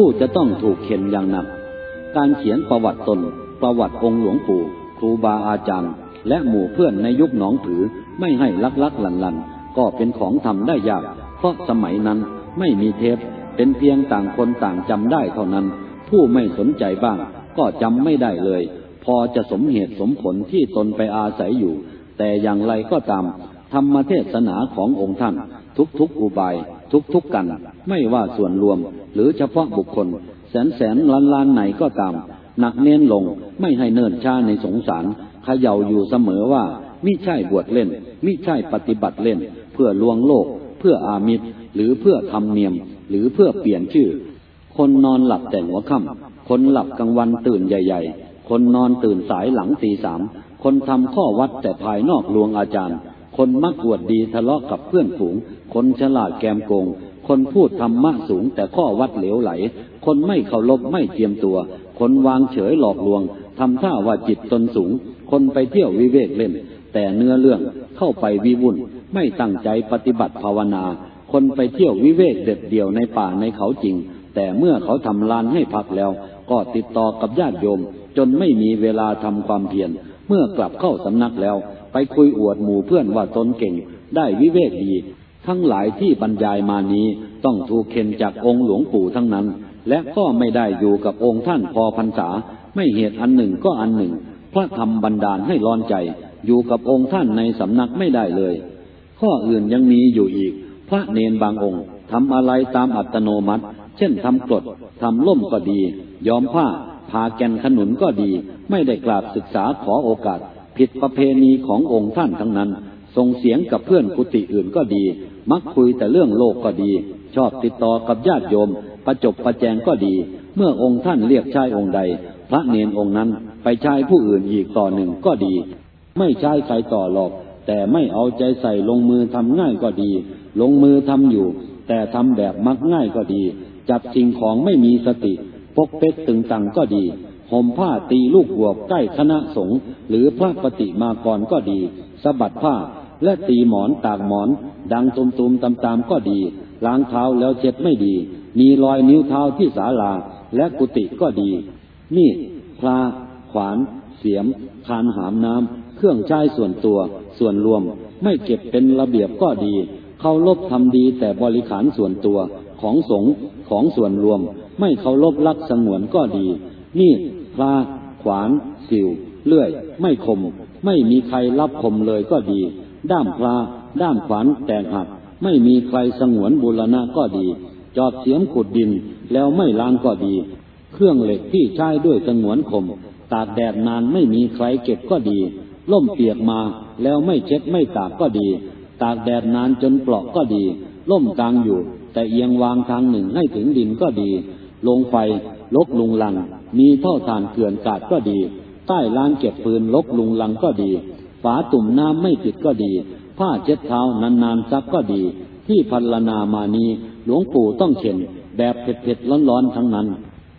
ผู้จะต้องถูกเข็นอย่างหนัก การเขียนประวัติตน ประวัติองค์หลวงปู่ครูบาอาจารย์ และหมู่เพื่อนในยุคหนองผือไม่ให้ลักลักหลันหลันก็เป็นของทำได้ยาก เพราะสมัยนั้นไม่มีเทป เป็นเพียงต่างคนต่างจำได้เท่านั้น ผู้ไม่สนใจบ้าง ก็จำไม่ได้เลย พอจะสมเหตุสมผลที่ตนไปอาศัยอยู่ แต่อย่างไรก็ตาม ธรรมเทศนาขององค์ท่าน ทุกๆอุบาย ทุกๆกัน ไม่ว่าส่วนรวมหรือเฉพาะบุคคล แสนแสนล้านล้านไหนก็ตาม หนักเน้นลงไม่ให้เนิ่นช้าในสงสารเขย่าอยู่เสมอว่ามิใช่บวชเล่น มิใช่ปฏิบัติเล่น เพื่อลวงโลก เพื่ออามิตร หรือเพื่อทำเนียม หรือเพื่อเปลี่ยนชื่อ คนนอนหลับแต่หัวค่ำคนหลับกลางวันตื่นใหญ่ ๆ คนนอนตื่นสายหลังตีสามคนทำข้อวัดแต่ภายนอกลวงอาจารย์ คนมักอวดดีทะเลาะกับเพื่อนฝูง คนฉลาดแกมโกง คนพูดธรรมะสูงแต่ข้อวัดเหลวไหล คนไม่เคารพไม่เตรียมตัว คนวางเฉยหลอกลวงทำท่าว่าจิตตนสูง คนไปเที่ยววิเวกเล่น แต่เนื้อเรื่องเข้าไปวิวุ่น ไม่ตั้งใจปฏิบัติภาวนา คนไปเที่ยววิเวกเด็ดเดี่ยวในป่าในเขาจริง แต่เมื่อเขาทำลานให้พักแล้ว ก็ติดต่อกับญาติโยม จนไม่มีเวลาทำความเพียรเมื่อกลับเข้าสำนักแล้ว ไปคุยอวดหมู่เพื่อนว่าตนเก่ง ได้วิเวกดี ทั้งหลายที่บรรยายมานี้ต้องถูกเข็นจากองค์หลวงปู่ทั้งนั้น และก็ไม่ได้อยู่กับองค์ท่านพอพรรษา ไม่เหตุอันหนึ่งก็อันหนึ่ง พระธรรมบันดาลให้ร้อนใจ อยู่กับองค์ท่านในสำนักไม่ได้เลย ข้ออื่นยังมีอยู่อีก พระเนนบางองค์ทำอะไรตามอัตโนมัติ เช่นทำกรดทำล่มก็ดี ยอมผ้าพาแกนขนุนก็ดี ไม่ได้กราบศึกษาขอโอกาส ผิดประเพณีขององค์ท่านทั้งนั้นส่งเสียงกับเพื่อนกุฏิอื่นก็ดี มักคุยแต่เรื่องโลกก็ดี ชอบติดต่อกับญาติโยม ประจบประแจงก็ดี เมื่อองค์ท่านเรียกชายองค์ใด พระเนนองค์นั้นไปใช้ผู้อื่นอีกต่อหนึ่งก็ดี ไม่ใช้ใครต่อหรอก แต่ไม่เอาใจใส่ลงมือทำง่ายก็ดี ลงมือทำอยู่ แต่ทำแบบมักง่ายก็ดี จับสิ่งของไม่มีสติปกเป๊กตึงตังก็ดี ห่มผ้าตีลูกบวใกล้คณะสงฆ์หรือพระปฏิมากรก็ดีสะบัดผ้าและตีหมอนตากหมอน ดังตุมตุมตามตามก็ดี ล้างเท้าแล้วเช็ดไม่ดี มีรอยนิ้วเท้าที่ศาลาและกุฏิก็ดีนี่พระขวาน เสียม คานหามน้ำ เครื่องใช้ส่วนตัว ส่วนรวม ไม่เก็บเป็นระเบียบก็ดีเคารพทำดีแต่บริขารส่วนตัวของสงฆ์ของส่วนรวม ไม่เคารพรักสงวนก็ดี นี่ พระขวาน สิว เลื่อย ไม่คม ไม่มีใครรับคมเลยก็ดี ด้ามพระด้ามขวานแตกหัก ไม่มีใครสงวนบุรณะก็ดี จอบเสียมขุดดินแล้วไม่ล้างก็ดี เครื่องเหล็กที่ใช้ด้วยสงวนคม ตากแดดนานไม่มีใครเก็บก็ดีล่มเปียกมาแล้วไม่เช็ดไม่ตากก็ดี ตากแดดนานจนเปลาะก็ดี ล่มกลางอยู่ แต่เอียงวางทางหนึ่งให้ถึงดินก็ดี ลงไฟลกลุงลัง มีเท่าทานเกลื่อนกาดก็ดี ใต้ลานเก็บปืนลกลุงลังก็ดี ฝาตุ่มน้ำไม่ติดก็ดี ผ้าเช็ดเท้านานๆซักก็ดี ที่พันลนามานี้หลวงปู่ต้องเข็นแบบเผ็ดๆร้อนๆทั้งนั้น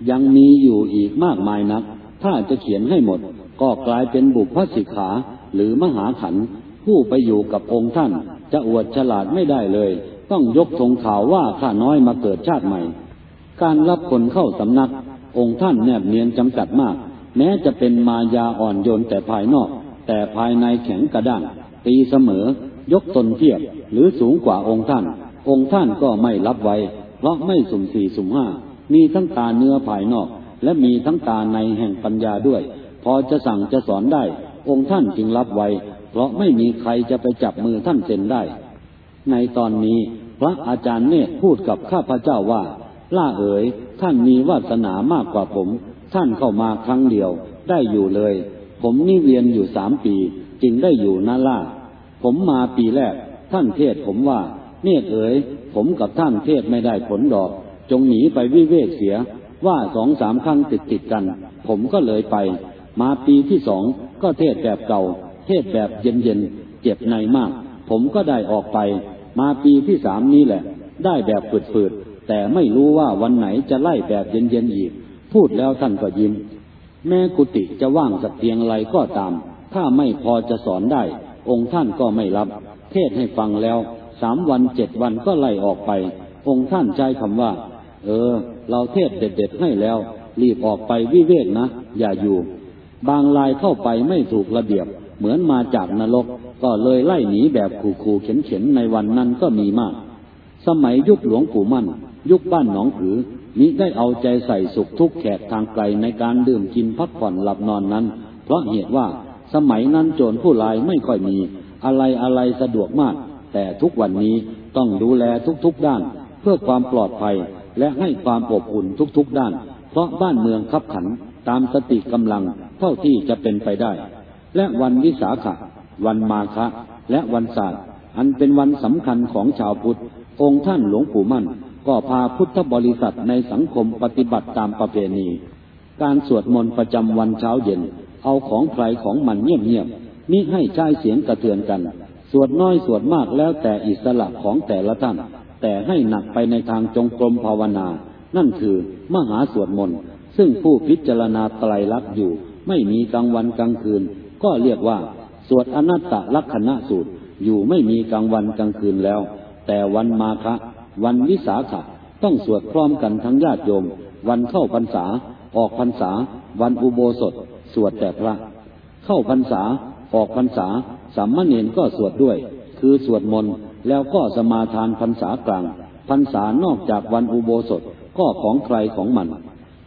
ยังมีอยู่อีกมากมายนัก ถ้าจะเขียนให้หมด ก็กลายเป็นบุพสิกขาหรือมหาขันผู้ไปอยู่กับองค์ท่าน จะอวดฉลาดไม่ได้เลย ต้องยกธงข่าวว่าข้าน้อยมาเกิดชาติใหม่ การรับคนเข้าสำนัก องค์ท่านแนบเนียนจำกัดมาก แม้จะเป็นมายาอ่อนโยนแต่ภายนอก แต่ภายในแข็งกระด้างตีเสมอ ยกตนเทียบหรือสูงกว่าองค์ท่าน องค์ท่านก็ไม่รับไว้ เพราะไม่สุ่มสี่สุ่มห้ามีทั้งตาเนื้อภายนอก และมีทั้งตาในแห่งปัญญาด้วย พอจะสั่งจะสอนได้ องค์ท่านจึงรับไว้ เพราะไม่มีใครจะไปจับมือท่านเซ็นได้ ในตอนนี้พระอาจารย์เนตรพูดกับข้าพเจ้าว่า ล่าเอ๋ยท่านมีวาสนามากกว่าผม ท่านเข้ามาครั้งเดียว ได้อยู่เลย ผมนี่เรียนอยู่สามปี จึงได้อยู่นาล่า ผมมาปีแรก ท่านเทศผมว่าเนตรเอ๋ยผมกับท่านเทศไม่ได้ผลดอก จงหนีไปวิเวกเสีย ว่าสองสามครั้งติดติดกัน ผมก็เลยไป มาปีที่สองก็เทศแบบเก่า เทศแบบเย็นเย็นเจ็บในมาก ผมก็ได้ออกไป มาปีที่สามนี้แหละ ได้แบบฝืด แต่ไม่รู้ว่าวันไหนจะไล่แบบเย็นๆอีก พูดแล้วท่านก็ยิ้ม แม่กุฏิจะว่างสักเพียงไรก็ตาม ถ้าไม่พอจะสอนได้ องค์ท่านก็ไม่รับ เทศให้ฟังแล้ว สามวันเจ็ดวันก็ไล่ออกไป องค์ท่านใช้คำว่า เออ เราเทศเด็ดๆให้แล้ว รีบออกไปวิเวกนะ อย่าอยู่ บางรายเข้าไปไม่ถูกระเบียบ เหมือนมาจากนรก ก็เลยไล่หนีแบบขู่ๆเข็นๆในวันนั้นก็มีมาก สมัยยุคหลวงปู่มั่น ยุคบ้านหนองผือมิได้เอาใจใส่สุขทุกแขกทางไกลในการดื่มกินพักผ่อนหลับนอนนั้น เพราะเหตุว่าสมัยนั้นโจรผู้ลายไม่ค่อยมี อะไรอะไรสะดวกมาก แต่ทุกวันนี้ต้องดูแลทุกๆด้าน เพื่อความปลอดภัยและให้ความอบอุ่นทุกๆด้าน เพราะบ้านเมืองขับขันตามสติกำลังเท่าที่จะเป็นไปได้ และวันวิสาขะ วันมาฆะและวันศาสตร์อันเป็นวันสำคัญของชาวพุทธ องค์ท่านหลวงปู่มั่น ก็พาพุทธบริษัทในสังคมปฏิบัติตามประเพณี การสวดมนต์ประจำวันเช้าเย็น เอาของใครของมันเงียบๆมิให้ใช้เสียงกระเทือนกัน สวดน้อยสวดมากแล้วแต่อิสระของแต่ละท่าน แต่ให้หนักไปในทางจงกรมภาวนา นั่นคือมหาสวดมนต์ซึ่งผู้พิจารณาไตรลักษณ์อยู่ ไม่มีกลางวันกลางคืน ก็เรียกว่า สวดอนัตตลักษณะสูตรอยู่ไม่มีกลางวันกลางคืนแล้ว แต่วันมาฆะ วันวิสาขะต้องสวดพร้อมกันทั้งญาติโยม วันเข้าพรรษา ออกพรรษา วันอุโบสถ สวดแต่พระ เข้าพรรษา ออกพรรษาสามเณรก็สวดด้วย คือสวดมนต์แล้วก็สมาทานพรรษากลางพรรษานอกจากวันอุโบสถก็ของใครของมัน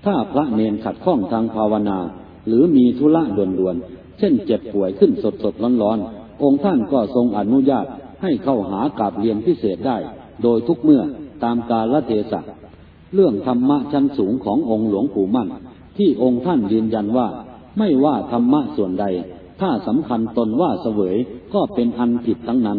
ถ้าพระเนนขัดข้องทางภาวนา หรือมีธุระด่วนๆ เช่นเจ็บป่วยขึ้นสดสดร้อนๆ องค์ท่านก็ทรงอนุญาตให้เข้าหากาบเรียนพิเศษได้ โดยทุกเมื่อตามกาลเทศะเรื่องธรรมะชั้นสูงขององค์หลวงปู่มั่น ที่องค์ท่านยืนยันว่า ไม่ว่าธรรมะส่วนใด ถ้าสำคัญตนว่าเสวยก็เป็นอันผิดทั้งนั้น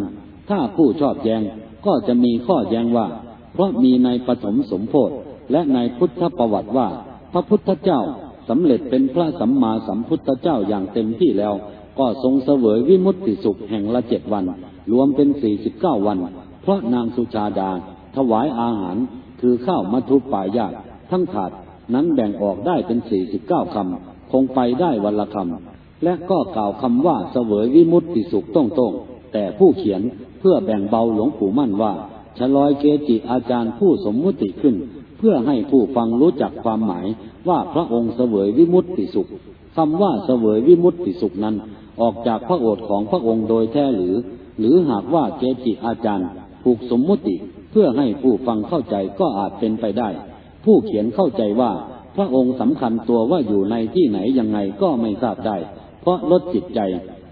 ถ้าผู้ชอบแยงก็จะมีข้อแย้งว่า เพราะมีในปฐมสมโพธิและในพุทธประวัติว่า พระพุทธเจ้าสำเร็จเป็นพระสัมมาสัมพุทธเจ้าอย่างเต็มที่แล้ว ก็ทรงเสวยวิมุตติสุขแห่งละเจ็ดวัน รวมเป็นสี่สิบเก้าวัน เพราะนางสุชาดาถวายอาหารคือข้าวมัทุปายาตทั้งถาดนั้นแบ่งออกได้เป็นสี่สิบเก้าคำคงไปได้วันละคำและก็กล่าวคำว่าเสวยวิมุตติสุขต้องต้องแต่ผู้เขียนเพื่อแบ่งเบาหลวงปู่มั่นว่าชลอยเกจิอาจารย์ผู้สมมุติขึ้น เพื่อให้ผู้ฟังรู้จักความหมายว่าพระองค์เสวยวิมุตติสุขคำว่าเสวยวิมุตติสุขนั้น ออกจากพระโอษฐ์ของพระองค์โดยแท้หรือ หรือหากว่าเกจิอาจารย์ ผูกสมมุติเพื่อให้ผู้ฟังเข้าใจก็อาจเป็นไปได้ ผู้เขียนเข้าใจว่า พระองค์สำคัญตัวว่าอยู่ในที่ไหนยังไงก็ไม่ทราบได้ เพราะลดจิตใจ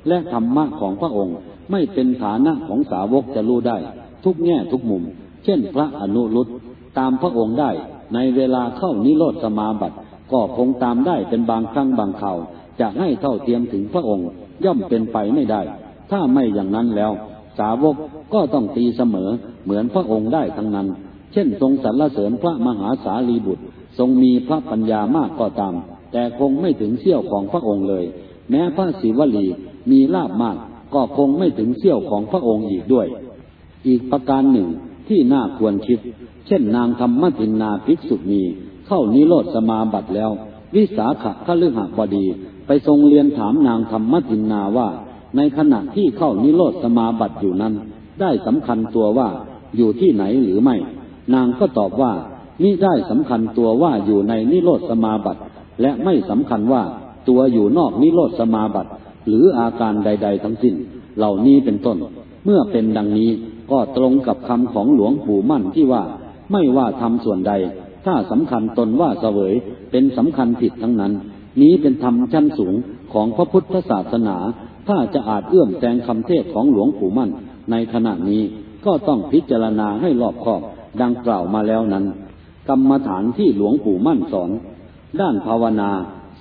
และธรรมะของพระองค์ไม่เป็นฐานะของสาวกจะรู้ได้ ทุกแง่ทุกมุม เช่นพระอนุรุตตามพระองค์ได้ ในเวลาเข้านิโรธสมาบัติ ก็คงตามได้เป็นบางครั้งบางคราวจะให้เท่าเทียมถึงพระองค์ย่อมเป็นไปไม่ได้ ถ้าไม่อย่างนั้นแล้ว สาวกก็ต้องตีเสมอเหมือนพระองค์ได้ทั้งนั้น เช่นทรงสรรเสริญพระมหาสารีบุตร ทรงมีพระปัญญามากก็ตาม แต่คงไม่ถึงเสี้ยวของพระองค์เลย แม้พระศิวลีมีลาบมากก็คงไม่ถึงเสี้ยวของพระองค์อีกด้วย อีกประการหนึ่งที่น่าควรคิด เช่นนางธรรมทินนาภิกษุณีเข้านิโรธสมาบัติแล้ว วิสาขะขลึหบดี ไปทรงเรียนถามนางธรรมทินนาว่า ในขณะที่เข้านิโรธสมาบัติอยู่นั้น ได้สำคัญตัวว่าอยู่ที่ไหนหรือไม่ นางก็ตอบว่ามิได้สำคัญตัวว่าอยู่ในนิโรธสมาบัติ และไม่สำคัญว่าตัวอยู่นอกนิโรธสมาบัติ หรืออาการใด ๆ ทั้งสิ้น เหล่านี้เป็นต้น เมื่อเป็นดังนี้ก็ตรงกับคำของหลวงปู่มั่นที่ว่า ไม่ว่าทำส่วนใด ถ้าสำคัญตนว่าเสวยเป็นสำคัญผิดทั้งนั้น นี้เป็นธรรมชั้นสูงของพระพุทธศาสนา ถ้าจะอาจเอื้อมแซงคำเทศของหลวงปู่มั่น ในขณะนี้ก็ต้องพิจารณาให้รอบคอบดังกล่าวมาแล้วนั้น กรรมฐานที่หลวงปู่มั่นสอน ด้านภาวนา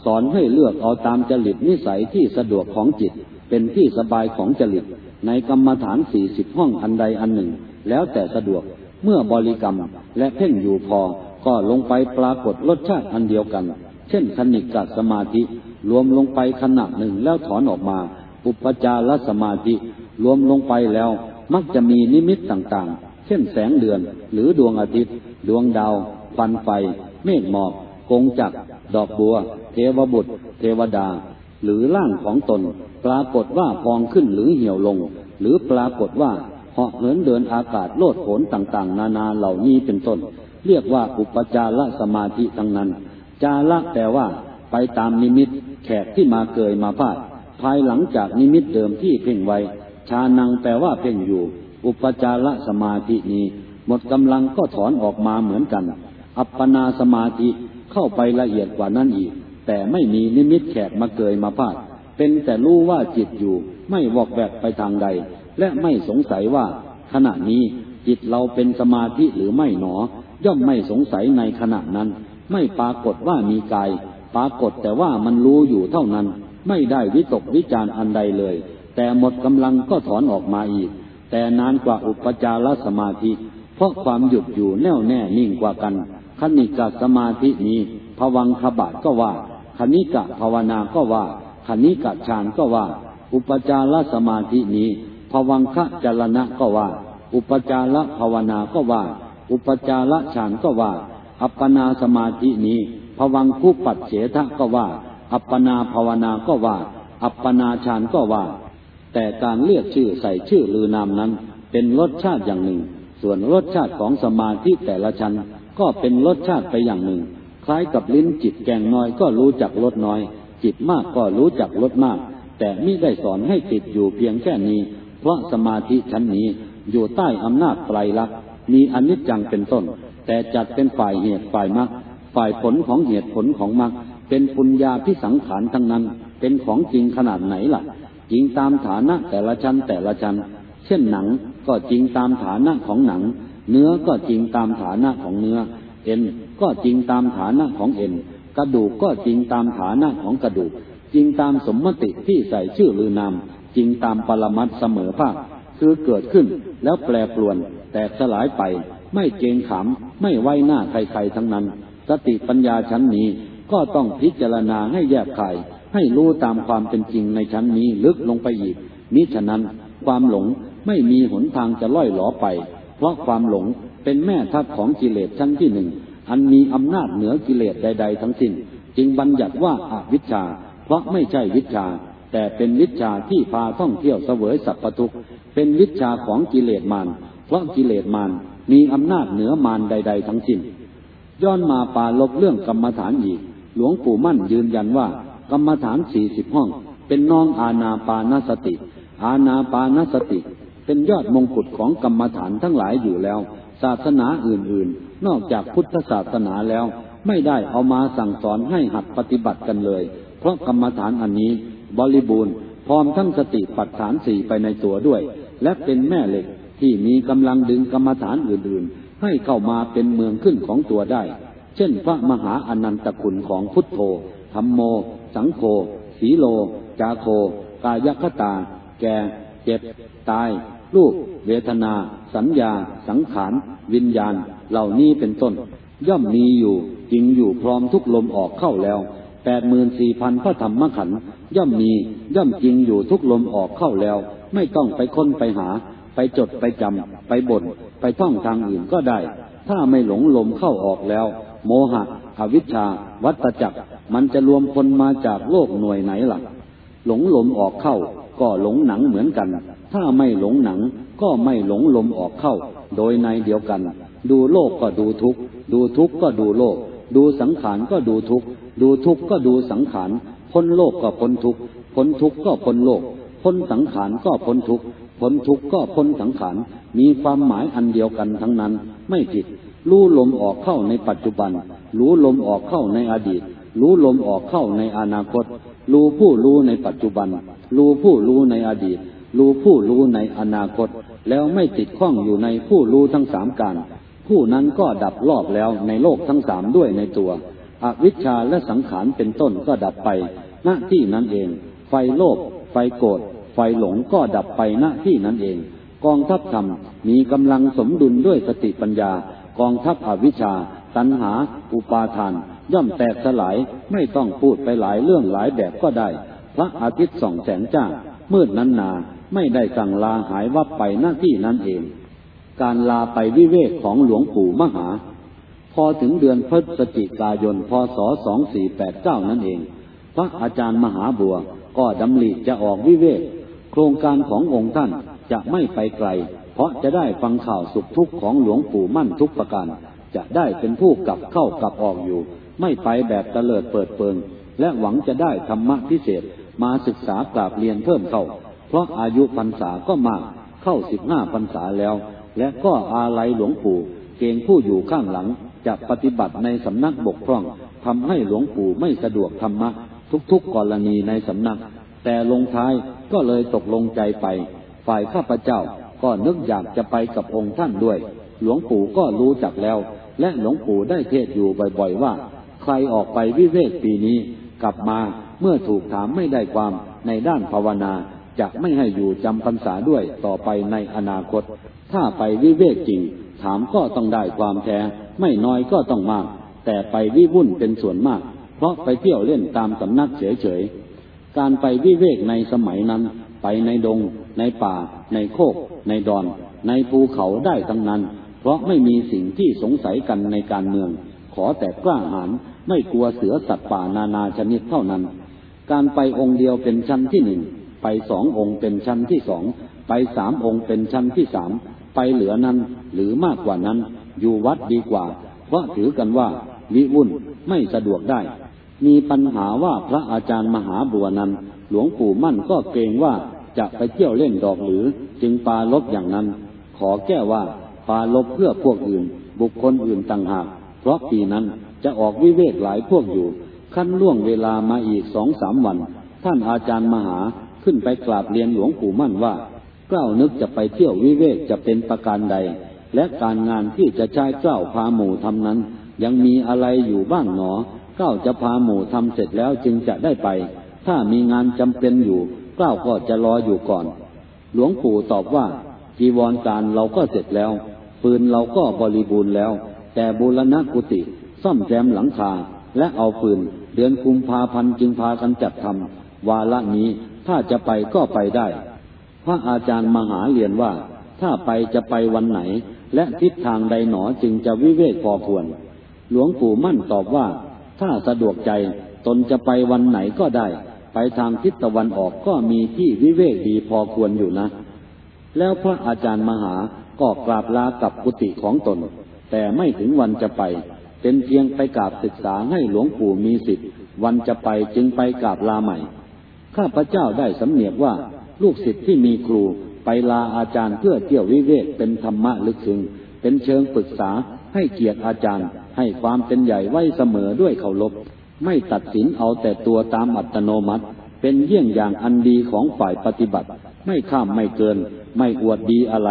สอนให้เลือกเอาตามจริตนิสัยที่สะดวกของจิต เป็นที่สบายของจริต ในกรรมฐานสี่สิบห้องอันใดอันหนึ่ง แล้วแต่สะดวกเมื่อบริกรรมและเพ่งอยู่พอ ก็ลงไปปรากฏรสชาติอันเดียวกัน เช่นคณิกะสมาธิ รวมลงไปขณะหนึ่งแล้วถอนออกมา อุปจารสมาธิรวมลงไปแล้ว มักจะมีนิมิตต่างๆ เช่นแสงเดือน หรือดวงอาทิตย์ ดวงดาวฟันไฟ เมฆหมอกกงจักดอกบัว เทวบุตร เทวดา หรือร่างของตน ปรากฏว่าพองขึ้นหรือเหี่ยวลง หรือปรากฏว่าเหาะเหินเดินอากาศโลดโผนต่างๆ นานาเหล่านี้เป็นต้น เรียกว่าอุปจารสมาธิทั้งนั้น จาระแต่ว่า ไปตามนิมิต แขกที่มาเกยมาพาด ภายหลังจากนิมิตเดิมที่เพ่งไว้ ชานังแปลว่าเพ่งอยู่ อุปจารสมาธินี้ หมดกำลังก็ถอนออกมาเหมือนกัน อัปปนาสมาธิเข้าไปละเอียดกว่านั้นอีก แต่ไม่มีนิมิตแขกมาเกยมาพาด เป็นแต่รู้ว่าจิตอยู่ ไม่วอกแวกไปทางใด และไม่สงสัยว่า ขณะนี้จิตเราเป็นสมาธิหรือไม่หนอ ย่อมไม่สงสัยในขณะนั้น ไม่ปรากฏว่ามีกาย ปรากฏแต่ว่ามันรู้อยู่เท่านั้น ไม่ได้วิตกวิจารอันใดเลย แต่หมดกำลังก็ถอนออกมาอีก แต่นานกว่าอุปจารสมาธิ เพราะความหยุดอยู่แน่วแน่นิ่งกว่ากันคณิกาสมาธินี้ภวังคบาทก็ว่าคณิกะภาวนาก็ว่าคณิกะฌานก็ว่า อุปจารสมาธินี้ภวังคะจรณะก็ว่า อุปจารภาวนาก็ว่า อุปจารฌานก็ว่า อัปปนาสมาธินี้ภวังคุปัจเฉทะก็ว่า อัปปนาภาวนาก็ว่า อัปปนาฌานก็ว่า แต่การเรียกชื่อใส่ชื่อลือนามนั้น เป็นรสชาติอย่างหนึ่ง ส่วนรสชาติของสมาธิแต่ละชั้นก็เป็นรสชาติไปอย่างหนึ่ง คล้ายกับลิ้นจิตแกงน้อยก็รู้จักรสน้อย จิตมากก็รู้จักรสมาก แต่ไม่ได้สอนให้ติดอยู่เพียงแค่นี้ เพราะสมาธิชั้นนี้อยู่ใต้อำนาจไตรลักษณ์มีอนิจจังเป็นต้น แต่จัดเป็นฝ่ายเหตุฝ่ายมรรคฝ่ายผลของเหตุผลของมรรค เป็นปุญญาพิสังขารทั้งนั้น เป็นของจริงขนาดไหนล่ะ จริงตามฐานะแต่ละชั้นแต่ละชั้น เช่นหนังก็จริงตามฐานะของหนัง เนื้อก็จริงตามฐานะของเนื้อ เอ็นก็จริงตามฐานะของเอ็น กระดูกก็จริงตามฐานะของกระดูก จริงตามสมมติที่ใส่ชื่อหรือนาม จริงตามปรมัตเสมอภาค คือเกิดขึ้นแล้วแปรปรวน แตกสลายไป ไม่เกงขาม ไม่ไว้หน้าใครๆทั้งนั้น สติปัญญาชั้นนี้ ก็ต้องพิจารณาให้แยกขายให้รู้ตามความเป็นจริงในชั้นนี้ลึกลงไปอีกมิฉะนั้นความหลงไม่มีหนทางจะล่อยหลอไป เพราะความหลงเป็นแม่ทัพของกิเลสชั้นที่หนึ่งอันมีอำนาจเหนือกิเลสใด ๆ ทั้งสิ้น จึงบัญญัติว่าอาวิชชา เพราะไม่ใช่วิชา แต่เป็นวิชาที่พาท่องเที่ยวเสวยสัพพทุกเป็นวิชาของกิเลสมารเพราะกิเลสมารมีอำนาจเหนือมารใด ๆ ทั้งสิ้นย้อนมาปาลบเรื่องกรรมฐานอีก หลวงปู่มั่นยืนยันว่า กรรมฐานสี่สิบห้อง เป็นน้องอาณาปานสติ อาณาปานสติ เป็นยอดมงกุฎของกรรมฐานทั้งหลายอยู่แล้ว ศาสนาอื่นๆ นอกจากพุทธศาสนาแล้ว ไม่ได้เอามาสั่งสอนให้หัดปฏิบัติกันเลย เพราะกรรมฐานอันนี้บริบูรณ์พร้อมทั้งสติปัฏฐานสี่ไปในตัวด้วย และเป็นแม่เหล็กที่มีกำลังดึงกรรมฐานอื่นๆ ให้เข้ามาเป็นเมืองขึ้นของตัวได้ เช่นพระมหาอนันตคุณของพุทโธธรรมโม สังโฆสีโล จาโค กายคตา แก่ เจ็บ ตาย รูป เวทนา สัญญา สังขาร วิญญาณ เหล่านี้เป็นต้น ย่อมมีอยู่จริงอยู่พร้อมทุกลมออกเข้าแล้วแปดหมื่นสี่พันพระธรรมขันธ์ย่อมมีย่อมจริงอยู่ทุกลมออกเข้าแล้ว ไม่ต้องไปค้นไปหา ไปจดไปจำไปบ่น ไปท่องทางอื่นก็ได้ ถ้าไม่หลงลมเข้าออกแล้ว โมหะ อวิชชา วัตจักร มันจะรวมคนมาจากโลกหน่วยไหนหล่ะหลงลมออกเข้า ก็หลงหนังเหมือนกัน ถ้าไม่หลงหนัง ก็ไม่หลงลมออกเข้า โดยในเดียวกัน ดูโลกก็ดูทุกข์ดูทุกข์ก็ดูโลก ดูสังขารก็ดูทุกข์ดูทุกข์ก็ดูสังขาร พ้นโลกก็พ้นทุกข์พ้นทุกข์ก็พ้นโลก พ้นสังขารก็พ้นทุกข์พ้นทุกข์ก็พ้นสังขาร มีความหมายอันเดียวกันทั้งนั้น ไม่ผิด รู้ลมออกเข้าในปัจจุบัน รู้ลมออกเข้าในอดีต รู้ลมออกเข้าในอนาคต รู้ผู้รู้ในปัจจุบัน รู้ผู้รู้ในอดีต รู้ผู้รู้ในอนาคต แล้วไม่ติดข้องอยู่ในผู้รู้ทั้งสามการ ผู้นั้นก็ดับรอบแล้วในโลกทั้งสามด้วยในตัว อวิชชาและสังขารเป็นต้นก็ดับไปหน้าที่นั้นเอง ไฟโลภ ไฟโกรธ ไฟหลงก็ดับไปหน้าที่นั้นเอง กองทัพธรรมมีกำลังสมดุลด้วยสติปัญญา กองทัพอวิชชา ตัณหา อุปาทาน ย่อมแตกสลายไม่ต้องพูดไปหลายเรื่องหลายแบบก็ได้ พระอาทิตย์ส่องแสงจ้า มืดนั้นนาไม่ได้สั่งลาหายวับไปหน้าที่นั้นเอง การลาไปวิเวกของหลวงปู่มหา พอถึงเดือนพฤศจิกายนพศ 2489 นั่นเอง พระอาจารย์มหาบัวก็ดำริจะออกวิเวก โครงการขององค์ท่านจะไม่ไปไกล ราะจะได้ฟังข่าวสุขทุกข์ของหลวงปู่มั่นทุกประการ จะได้เป็นผู้กลับเข้ากลับออกอยู่ ไม่ไปแบบเตลิดเปิดเปิง และหวังจะได้ธรรมะพิเศษมาศึกษากราบเรียนเพิ่มเข้า เพราะอายุพรรษาก็มากเข้าสิบห้าพรรษาแล้ว และก็อาลัยหลวงปู่เกงผู้อยู่ข้างหลังจะปฏิบัติในสำนักบกพร่องทำให้หลวงปู่ไม่สะดวกธรรมะทุกๆกรณีในสำนัก แต่ลงท้ายก็เลยตกลงใจไป ฝ่ายข้าพเจ้า ก็นึกอยากจะไปกับองค์ท่านด้วย หลวงปู่ก็รู้จักแล้ว และหลวงปู่ได้เทศอยู่บ่อยๆว่า ใครออกไปวิเวกปีนี้ กลับมาเมื่อถูกถามไม่ได้ความในด้านภาวนาจะไม่ให้อยู่จำพรรษาด้วยต่อไปในอนาคต ถ้าไปวิเวกจริง ถามก็ต้องได้ความแท้ ไม่น้อยก็ต้องมาก แต่ไปวิวุ่นเป็นส่วนมาก เพราะไปเที่ยวเล่นตามสำนักเฉยๆ การไปวิเวกในสมัยนั้น ไปในดง ในป่า ในโคก ในดอน ในภูเขาได้ทั้งนั้น เพราะไม่มีสิ่งที่สงสัยกันในการเมือง ขอแต่กล้าหาญไม่กลัวเสือสัตว์ป่านานาชนิดเท่านั้น การไปองค์เดียวเป็นชั้นที่หนึ่ง ไปสององค์เป็นชั้นที่สอง ไปสามองค์เป็นชั้นที่สาม ไปเหลือนั้นหรือมากกว่านั้น อยู่วัดดีกว่า เพราะถือกันว่า วิวุ่นไม่สะดวกได้ มีปัญหาว่าพระอาจารย์มหาบัวนั้น หลวงปู่มั่นก็เกรงว่า จะไปเที่ยวเล่นดอกหรือ จึงปาลบอย่างนั้น ขอแก้ว่าปาลบเพื่อพวกอื่น บุคคลอื่นต่างหาก เพราะปีนั้นจะออกวิเวกหลายพวกอยู่ ขั้นล่วงเวลามาอีกสองสามวัน ท่านอาจารย์มหาขึ้นไปกราบเรียนหลวงปู่มั่นว่าเกล้านึกจะไปเที่ยววิเวกจะเป็นประการใด และการงานที่จะใช้เกล้าพาหมู่ทำนั้น ยังมีอะไรอยู่บ้างหนอเกล้าจะพาหมู่ทำเสร็จแล้วจึงจะได้ไป ถ้ามีงานจำเป็นอยู่ กล้าก็จะรออยู่ก่อน หลวงปู่ตอบว่า จีวรการเราก็เสร็จแล้ว ปืนเราก็บริบูรณ์แล้ว แต่บูรณะกุฏิซ่อมแซมหลังคา และเอาปืน เดือนกุมภาพันธ์จึงพากันจัดทำวาระนี้ถ้าจะไปก็ไปได้ พระอาจารย์มหาเรียนว่า ถ้าไปจะไปวันไหน และทิศทางใดหนอจึงจะวิเวกพอควร หลวงปู่มั่นตอบว่า ถ้าสะดวกใจตนจะไปวันไหนก็ได้ ไปทางทิศตะวันออกก็มีที่วิเวกดีพอควรอยู่นะ แล้วพระอาจารย์มหาก็กราบลากับกุฏิของตน แต่ไม่ถึงวันจะไป เป็นเพียงไปกราบศึกษาให้หลวงปู่มีสิทธิ์ วันจะไปจึงไปกราบลาใหม่ ข้าพระเจ้าได้สำเนียกว่าลูกศิษย์ที่มีครูไปลาอาจารย์เพื่อเที่ยววิเวกเป็นธรรมะลึกซึ้งเป็นเชิงปรึกษาให้เกียรติอาจารย์ ให้ความเป็นใหญ่ไว้เสมอด้วยเคารพ ไม่ตัดสินเอาแต่ตัวตามอัตโนมัติ เป็นเยี่ยงอย่างอันดีของฝ่ายปฏิบัติ ไม่ข้ามไม่เกิน ไม่อวดดีอะไร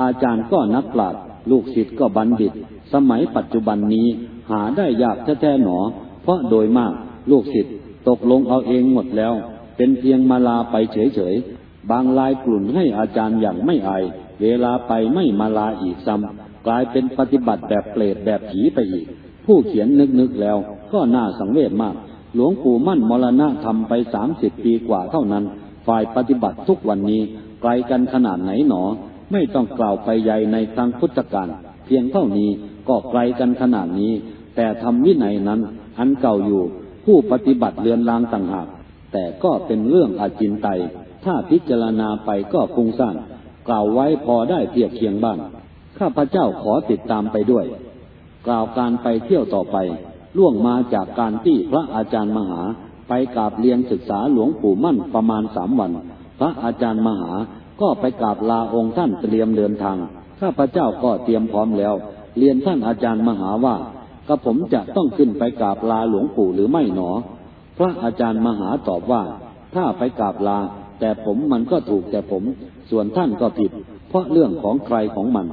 อาจารย์ก็นักปราชญ์ลูกศิษย์ก็บัณฑิต สมัยปัจจุบันนี้หาได้ยากแท้ๆหนอ เพราะโดยมากลูกศิษย์ตกลงเอาเองหมดแล้ว เป็นเพียงมาลาไปเฉยๆ บางลายกลุ่นให้อาจารย์อย่างไม่อาย เวลาไปไม่มาลาอีกซ้ำกลายเป็นปฏิบัติแบบเปรตแบบผีไปอีก ผู้เขียนนึกๆแล้ว ก็น่าสังเวชมาก หลวงปู่มั่นมรณะทำไปสามสิบปีกว่าเท่านั้น ฝ่ายปฏิบัติทุกวันนี้ไกลกันขนาดไหนหนอ ไม่ต้องกล่าวไปใหญ่ในทางพุทธการเพียงเท่านี้ก็ไกลกันขนาดนี้ แต่ทำวินัยนั้น อันเก่าอยู่ ผู้ปฏิบัติเรือนรางต่างหาก แต่ก็เป็นเรื่องอาจินไตถ้าพิจารณาไปก็ฟุ้งซ่านกล่าวไว้พอได้เทียบเคียงบ้าง ข้าพเจ้าขอติดตามไปด้วย กล่าวการไปเที่ยวต่อไป ล่วงมาจากการที่พระอาจารย์มหา ไปกราบเรียนศึกษาหลวงปู่มั่นประมาณสามวัน พระอาจารย์มหา ก็ไปกราบลาองค์ท่านเตรียมเดินทาง ข้าพเจ้าก็เตรียมพร้อมแล้ว เรียนท่านอาจารย์มหาว่ากระผมจะต้องขึ้นไปกราบลาหลวงปู่หรือไม่หนอ พระอาจารย์มหาตอบว่า ถ้าไปกราบลา แต่ผมมันก็ถูกแต่ผม ส่วนท่านก็ผิด เพราะเรื่องของใครของมัน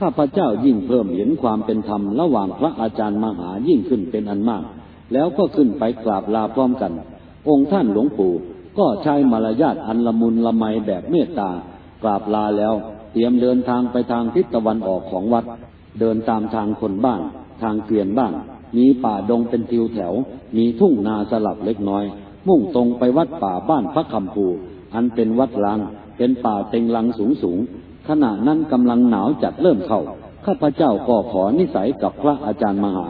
ข้าพเจ้ายิ่งเพิ่มเห็นความเป็นธรรมระหว่างพระอาจารย์มหายิ่งขึ้นเป็นอันมาก แล้วก็ขึ้นไปกราบลาพร้อมกัน องค์ท่านหลวงปู่ก็ใช้มารยาทอันละมุนละไมแบบเมตตากราบลาแล้วเตรียมเดินทางไปทางทิศตะวันออกของวัด เดินตามทางคนบ้าน ทางเกลียนบ้างมีป่าดงเป็นทิวแถว มีทุ่งนาสลับเล็กน้อย มุ่งตรงไปวัดป่าบ้านพระคำภูอันเป็นวัดล้างเป็นป่าเต็งลังสูงสูง ขณะนั้นกำลังหนาวจัดเริ่มเข้า ข้าพเจ้าก็ขอนิสัยกับพระอาจารย์มหา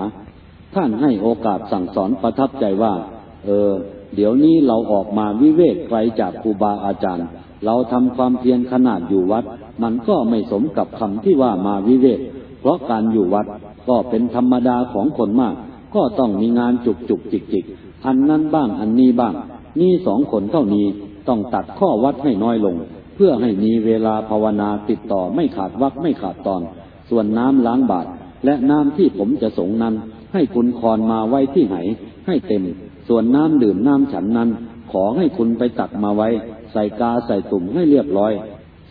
ท่านให้โอกาสสั่งสอนประทับใจว่า เออ เดี๋ยวนี้เราออกมาวิเวกไกลจากครูบาอาจารย์ เราทำความเพียรขนาดอยู่วัด มันก็ไม่สมกับคำที่ว่ามาวิเวก เพราะการอยู่วัดก็เป็นธรรมดาของคนมาก ก็ต้องมีงานจุกจุกจิกจิกอันนั้นบ้างอันนี้บ้าง นี่สองคนเท่านี้ต้องตัดข้อวัดให้น้อยลง พื่อให้มีเวลาภาวนาติดต่อไม่ขาดวักไม่ขาดตอน ส่วนน้ำล้างบาตรและน้ำที่ผมจะสงนั้น ให้คุณคอนมาไว้ที่ไหน ให้เต็ม ส่วนน้ำดื่มน้ำฉันนั้น ขอให้คุณไปตักมาไว้ ใส่กาใส่ตุ่มให้เรียบร้อย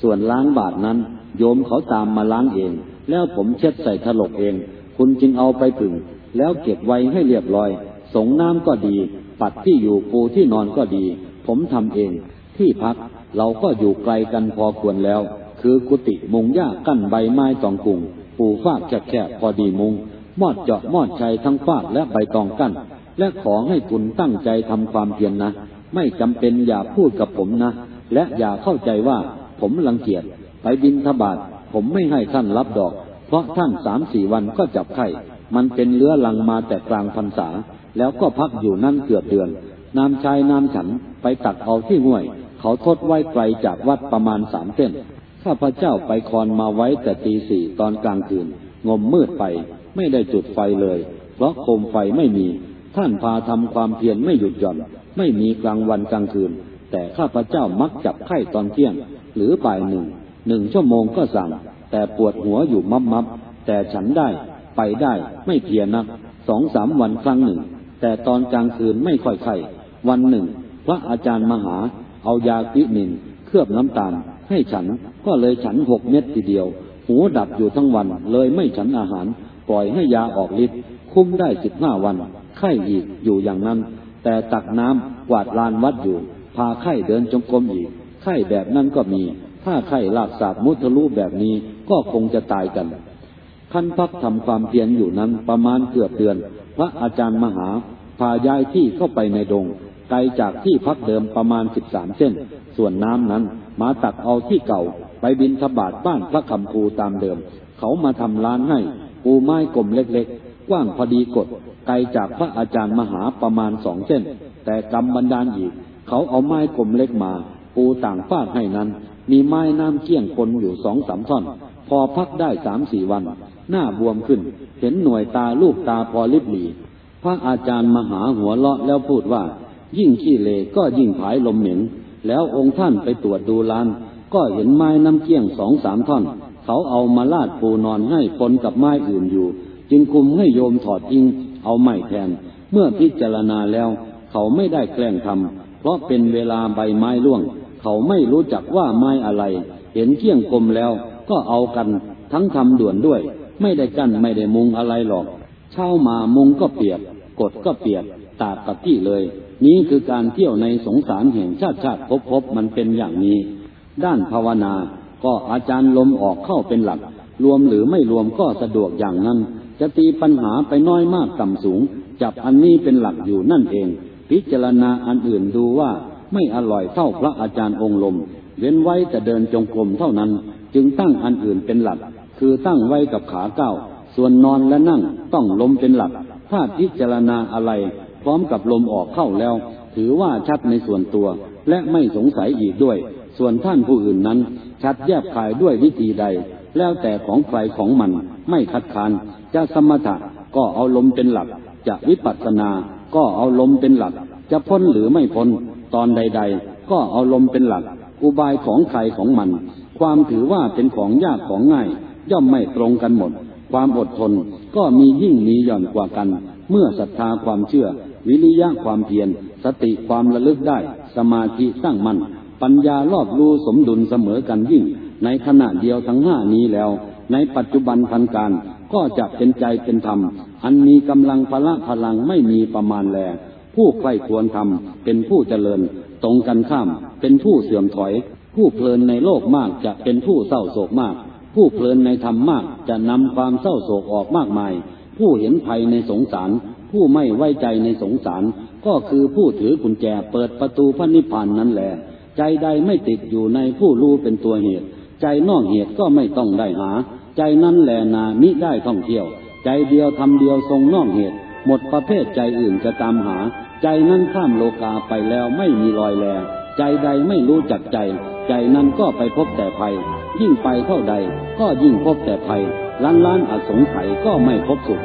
ส่วนล้างบาตรนั้น โยมเขาตามมาล้างเอง แล้วผมเช็ดใส่ถลกเอง คุณจึงเอาไปผึ่ง แล้วเก็บไว้ให้เรียบร้อย สงน้ำก็ดี ปัดที่อยู่ปูที่นอนก็ดี ผมทำเอง ที่พัก เราก็อยู่ไกลกันพอควรแล้ว คือกุฏิมุงหญ้ากั้นใบไม้ตองกุงปูฟากแคบๆพอดีมุง มอดเจาะมอดชัยทั้งฟากและใบตองกั้น และขอให้คุณตั้งใจทำความเพียรนนะ ไม่จำเป็นอย่าพูดกับผมนะ และอย่าเข้าใจว่าผมรังเกียจ ไปบินทบาทผมไม่ให้ท่านรับดอก เพราะท่านสามสี่วันก็จับไข้ มันเป็นเลื้อลังมาแต่กลางพรรษา แล้วก็พักอยู่นั่นเกือบเดือนน้ำชายน้ำฉันไปตักเอาที่ห้วย เขาทดไว้ไกลจากวัดประมาณสามเส้น ข้าพเจ้าไปคอนมาไว้แต่ตีสี่ตอนกลางคืน งมมืดไป ไม่ได้จุดไฟเลย เพราะโคมไฟไม่มี ท่านพาทำความเพียรไม่หยุดหย่อน ไม่มีกลางวันกลางคืน แต่ข้าพเจ้ามักจับไข้ตอนเที่ยง หรือบ่ายหนึ่ง หนึ่งชั่วโมงก็สั่ง แต่ปวดหัวอยู่มับมับ แต่ฉันได้ ไปได้ไม่เพียรนัก สองสามวันครั้งหนึ่ง แต่ตอนกลางคืนไม่ค่อยไข้วันหนึ่ง พระอาจารย์มหา เอายากินินเคลือบน้ำตาล ให้ฉันก็เลยฉันหกเม็ดทีเดียว หูดับอยู่ทั้งวันเลยไม่ฉันอาหาร ปล่อยให้ยาออกฤทธิ์คุ้มได้สิบห้าวัน ไข้อีกอยู่อย่างนั้น แต่ตักน้ำกวาดลานวัดอยู่ พาไข้เดินจงกรมอีก ไข้แบบนั้นก็มี ถ้าไข้ลากสาบมุทะลุแบบนี้ก็คงจะตายกันขั้นพักทำความเพียรอยู่นั้นประมาณเกือบเดือน พระอาจารย์มหาพาย้ายที่เข้าไปในดง ไกลจากที่พักเดิมประมาณสิบสามเส้น ส่วนน้ำนั้น มาตักเอาที่เก่า ไปบินทบาทบ้านพระคำภูตามเดิม เขามาทำร้านให้ปูไม้กลมเล็กๆ กว้างพอดีกด ไกลจากพระอาจารย์มหาประมาณสองเส้น แต่กำบันดาลอีก เขาเอาไม้กลมเล็กมา ปูต่างฟากให้นั้น มีไม้น้ำเกี้ยงปนอยู่สองสามท่อน พอพักได้สามสี่วัน หน้าบวมขึ้น เห็นหน่วยตาลูกตาพอลิบหลีพระอาจารย์มหาหัวเลาะแล้วพูดว่า ยิ่งขี้เลก็ยิ่งผายลมเหม็น แล้วองค์ท่านไปตรวจดูลาน ก็เห็นไม้น้ำเกี้ยงสองสามท่อน เขาเอามาลาดปูนอนให้ปนกับไม้อื่นอยู่ จึงคุมให้โยมถอดทิ้งเอาไม้แทน เมื่อพิจารณาแล้ว เขาไม่ได้แกล้งทำเพราะเป็นเวลาใบไม้ร่วง เขาไม่รู้จักว่าไม้อะไร เห็นเกี้ยงกลมแล้ว ก็เอากันทั้งทำด่วนด้วย ไม่ได้กั้นไม่ได้มุงอะไรหรอก เช่ามามุงก็เปียกกดก็เปียกตากกับที่เลย นี้คือการเที่ยวในสงสารแห่งชาติชาติพบพบมันเป็นอย่างนี้ ด้านภาวนา ก็อาจารย์ลมออกเข้าเป็นหลัก รวมหรือไม่รวมก็สะดวกอย่างนั้น จะตีปัญหาไปน้อยมากต่ำสูง จับอันนี้เป็นหลักอยู่นั่นเอง พิจารณาอันอื่นดูว่าไม่อร่อยเท่าพระอาจารย์องค์ลม เว้นไว้แต่เดินจงกรมเท่านั้น จึงตั้งอันอื่นเป็นหลัก คือตั้งไว้กับขาเก้า ส่วนนอนและนั่งต้องลมเป็นหลัก ถ้าพิจารณาอะไร พร้อมกับลมออกเข้าแล้ว ถือว่าชัดในส่วนตัว และไม่สงสัยอีกด้วย ส่วนท่านผู้อื่นนั้น ชัดแยบขายด้วยวิธีใด แล้วแต่ของใครของมันไม่คัดค้านจะสมถะก็เอาลมเป็นหลัก จะวิปัสสนา ก็เอาลมเป็นหลัก จะพ้นหรือไม่พ้น ตอนใด ๆ ก็เอาลมเป็นหลัก อุบายของใครของมัน ความถือว่าเป็นของยากของง่าย ย่อมไม่ตรงกันหมด ความอดทนก็มียิ่งมีหย่อนกว่ากัน เมื่อศรัทธาความเชื่อ วิริยะความเพียร สติความระลึกได้ สมาธิตั้งมั่น ปัญญารอบรู้สมดุลเสมอกันยิ่ง ในขณะเดียวทั้งห้านี้แล้ว ในปัจจุบันทันการก็จะเป็นใจเป็นธรรม อันมีกำลังพละพลังไม่มีประมาณแล ผู้ใคร่ควรทำเป็นผู้เจริญ ตรงกันข้าม เป็นผู้เสื่อมถอย ผู้เพลินในโลกมากจะเป็นผู้เศร้าโศกมาก ผู้เพลินในธรรมมากจะนำความเศร้าโศกออกมากมาย ผู้เห็นภัยในสงสาร ผู้ไม่ไว้ใจในสงสาร ก็คือผู้ถือกุญแจเปิดประตูพระนิพพานนั่นแหละใจใดไม่ติดอยู่ในผู้รู้เป็นตัวเหตุ ใจนอกเหตุก็ไม่ต้องได้หา ใจนั้นแหลนามิได้ท่องเที่ยว ใจเดียวทำเดียวทรงนอกเหตุ หมดประเภทใจอื่นจะตามหา ใจนั้นข้ามโลกาไปแล้วไม่มีรอยแล ใจใดไม่รู้จักใจ ใจนั้นก็ไปพบแต่ภัย ยิ่งไปเท่าใด ก็ยิ่งพบแต่ภัยล้านล้านอสงไขยก็ไม่พบสุข